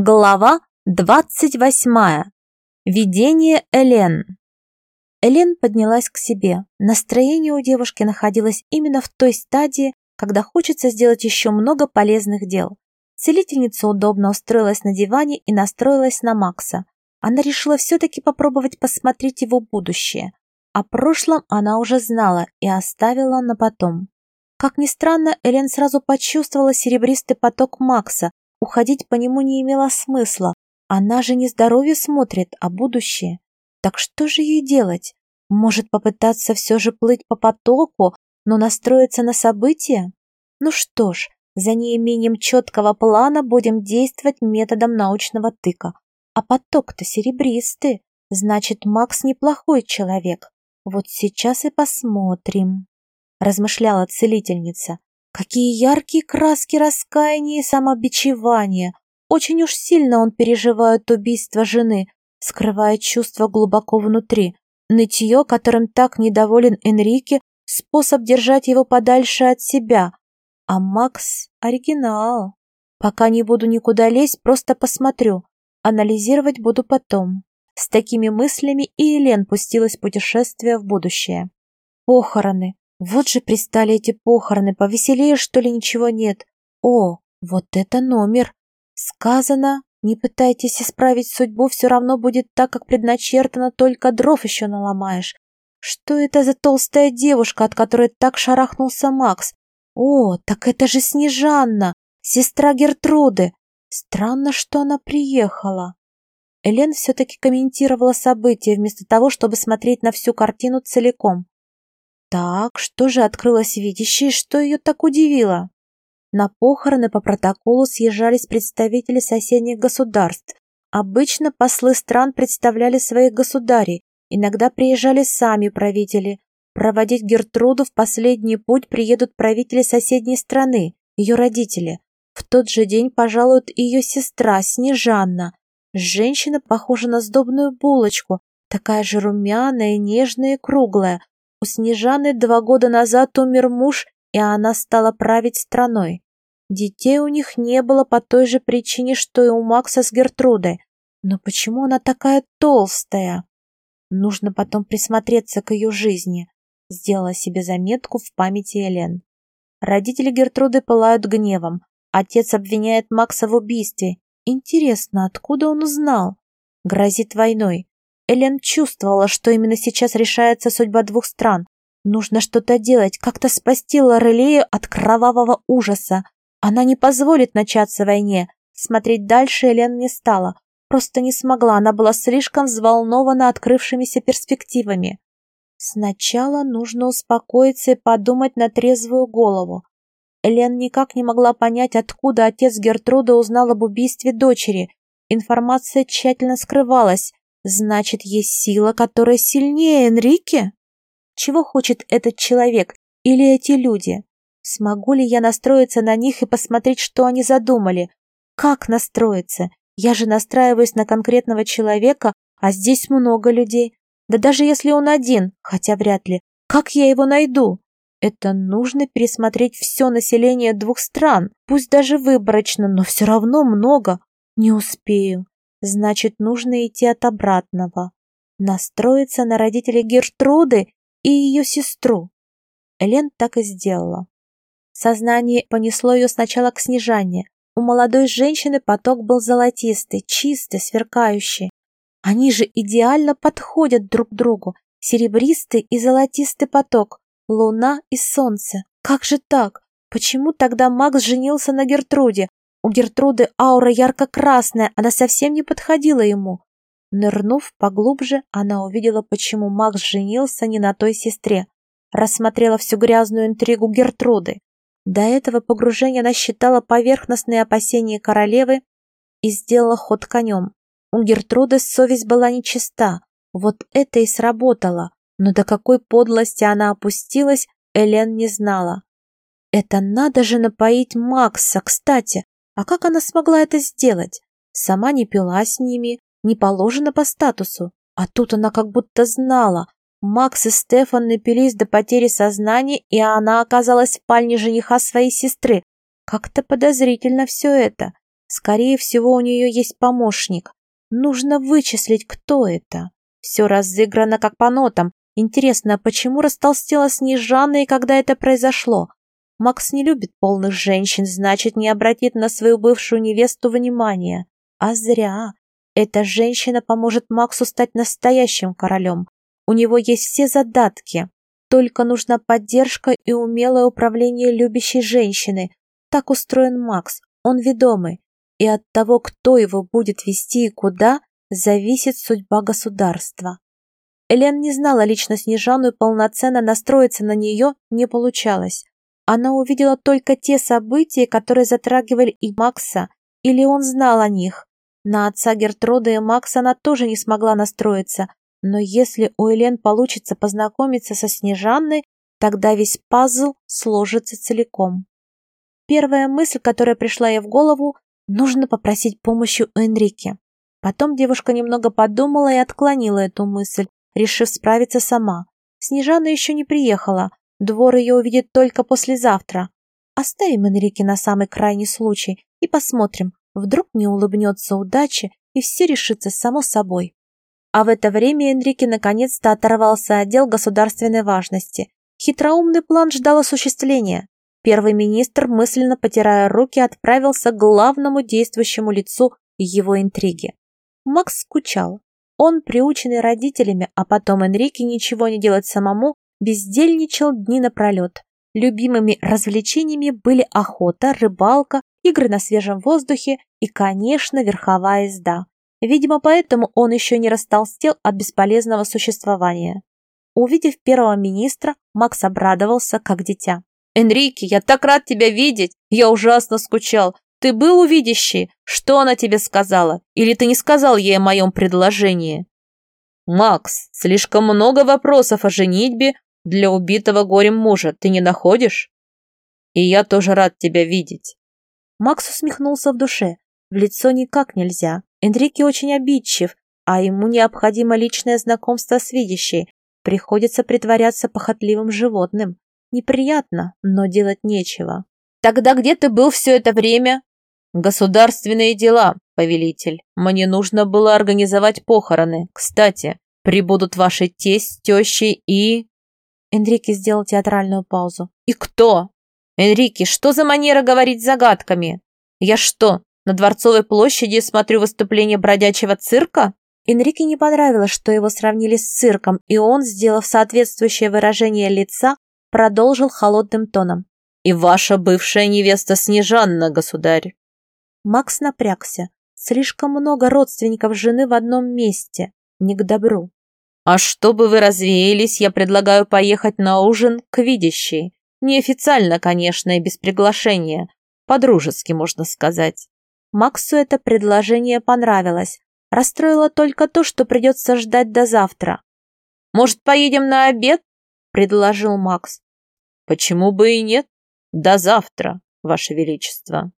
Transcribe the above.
Глава 28. Видение Элен. Элен поднялась к себе. Настроение у девушки находилось именно в той стадии, когда хочется сделать еще много полезных дел. Целительница удобно устроилась на диване и настроилась на Макса. Она решила все-таки попробовать посмотреть его будущее. О прошлом она уже знала и оставила на потом. Как ни странно, Элен сразу почувствовала серебристый поток Макса, Уходить по нему не имело смысла. Она же не здоровье смотрит, а будущее. Так что же ей делать? Может попытаться все же плыть по потоку, но настроиться на события? Ну что ж, за неимением четкого плана будем действовать методом научного тыка. А поток-то серебристый, значит, Макс неплохой человек. Вот сейчас и посмотрим, размышляла целительница. Какие яркие краски раскаяния и самобичевания. Очень уж сильно он переживает убийство жены, скрывая чувства глубоко внутри. Нытье, которым так недоволен Энрике, способ держать его подальше от себя. А Макс — оригинал. Пока не буду никуда лезть, просто посмотрю. Анализировать буду потом. С такими мыслями и Елен пустилась в путешествие в будущее. Похороны. Вот же пристали эти похороны, повеселее, что ли, ничего нет. О, вот это номер. Сказано, не пытайтесь исправить судьбу, все равно будет так, как предначертано, только дров еще наломаешь. Что это за толстая девушка, от которой так шарахнулся Макс? О, так это же Снежанна, сестра Гертруды. Странно, что она приехала. Элен все-таки комментировала события, вместо того, чтобы смотреть на всю картину целиком. Так, что же открылось видящей, что ее так удивило? На похороны по протоколу съезжались представители соседних государств. Обычно послы стран представляли своих государей, иногда приезжали сами правители. Проводить Гертруду в последний путь приедут правители соседней страны, ее родители. В тот же день пожалует ее сестра Снежанна. Женщина похожа на сдобную булочку, такая же румяная, нежная и круглая, у Снежаны два года назад умер муж, и она стала править страной. Детей у них не было по той же причине, что и у Макса с Гертрудой. Но почему она такая толстая? Нужно потом присмотреться к ее жизни. Сделала себе заметку в памяти Элен. Родители Гертруды пылают гневом. Отец обвиняет Макса в убийстве. Интересно, откуда он узнал? Грозит войной. Элен чувствовала, что именно сейчас решается судьба двух стран. Нужно что-то делать, как-то спасти Лорелею от кровавого ужаса. Она не позволит начаться войне. Смотреть дальше Элен не стала. Просто не смогла, она была слишком взволнована открывшимися перспективами. Сначала нужно успокоиться и подумать на трезвую голову. Элен никак не могла понять, откуда отец Гертруды узнал об убийстве дочери. Информация тщательно скрывалась, Значит, есть сила, которая сильнее Энрике? Чего хочет этот человек или эти люди? Смогу ли я настроиться на них и посмотреть, что они задумали? Как настроиться? Я же настраиваюсь на конкретного человека, а здесь много людей. Да даже если он один, хотя вряд ли, как я его найду? Это нужно пересмотреть все население двух стран, пусть даже выборочно, но все равно много. Не успею. Значит, нужно идти от обратного. Настроиться на родителей Гертруды и ее сестру. Элен так и сделала. Сознание понесло ее сначала к снижанию. У молодой женщины поток был золотистый, чистый, сверкающий. Они же идеально подходят друг другу. Серебристый и золотистый поток, луна и солнце. Как же так? Почему тогда Макс женился на Гертруде, у Гертруды аура ярко-красная, она совсем не подходила ему. Нырнув поглубже, она увидела, почему Макс женился не на той сестре. Рассмотрела всю грязную интригу Гертруды. До этого погружения она считала поверхностные опасения королевы и сделала ход конем. У Гертруды совесть была нечиста. Вот это и сработало. Но до какой подлости она опустилась, Элен не знала. Это надо же напоить Макса, кстати. А как она смогла это сделать? Сама не пила с ними, не положено по статусу. А тут она как будто знала. Макс и Стефан напились до потери сознания, и она оказалась в спальне жениха своей сестры. Как-то подозрительно все это. Скорее всего, у нее есть помощник. Нужно вычислить, кто это. Все разыграно как по нотам. Интересно, почему растолстела Снежана и когда это произошло? Макс не любит полных женщин, значит, не обратит на свою бывшую невесту внимания. А зря. Эта женщина поможет Максу стать настоящим королем. У него есть все задатки. Только нужна поддержка и умелое управление любящей женщины. Так устроен Макс. Он ведомый. И от того, кто его будет вести и куда, зависит судьба государства. Элен не знала лично Снежану и полноценно настроиться на нее не получалось. Она увидела только те события, которые затрагивали и Макса, или он знал о них. На отца Гертруда и Макса она тоже не смогла настроиться, но если у Элен получится познакомиться со Снежанной, тогда весь пазл сложится целиком. Первая мысль, которая пришла ей в голову, нужно попросить помощи у Энрике. Потом девушка немного подумала и отклонила эту мысль, решив справиться сама. Снежана еще не приехала, двор ее увидит только послезавтра. Оставим Энрике на самый крайний случай и посмотрим, вдруг не улыбнется удача и все решится само собой. А в это время Энрике наконец-то оторвался от дел государственной важности. Хитроумный план ждал осуществления. Первый министр, мысленно потирая руки, отправился к главному действующему лицу его интриги. Макс скучал. Он, приученный родителями, а потом Энрике ничего не делать самому, бездельничал дни напролет. Любимыми развлечениями были охота, рыбалка, игры на свежем воздухе и, конечно, верховая езда. Видимо, поэтому он еще не растолстел от бесполезного существования. Увидев первого министра, Макс обрадовался, как дитя. «Энрике, я так рад тебя видеть! Я ужасно скучал! Ты был у? Что она тебе сказала? Или ты не сказал ей о моем предложении?» «Макс, слишком много вопросов о женитьбе для убитого горем мужа, ты не находишь?» «И я тоже рад тебя видеть». Макс усмехнулся в душе. В лицо никак нельзя. Энрике очень обидчив, а ему необходимо личное знакомство с видящей. Приходится притворяться похотливым животным. Неприятно, но делать нечего. «Тогда где ты был все это время?» «Государственные дела, повелитель. Мне нужно было организовать похороны. Кстати, прибудут ваши тесть, тещи и...» Энрике сделал театральную паузу. «И кто?» «Энрике, что за манера говорить загадками? Я что, на Дворцовой площади смотрю выступление бродячего цирка?» Энрике не понравилось, что его сравнили с цирком, и он, сделав соответствующее выражение лица, продолжил холодным тоном. «И ваша бывшая невеста Снежанна, государь!» Макс напрягся. Слишком много родственников жены в одном месте. Не к добру. «А чтобы вы развеялись, я предлагаю поехать на ужин к видящей. Неофициально, конечно, и без приглашения. По-дружески, можно сказать». Максу это предложение понравилось. Расстроило только то, что придется ждать до завтра. «Может, поедем на обед?» – предложил Макс. «Почему бы и нет? До завтра, Ваше Величество».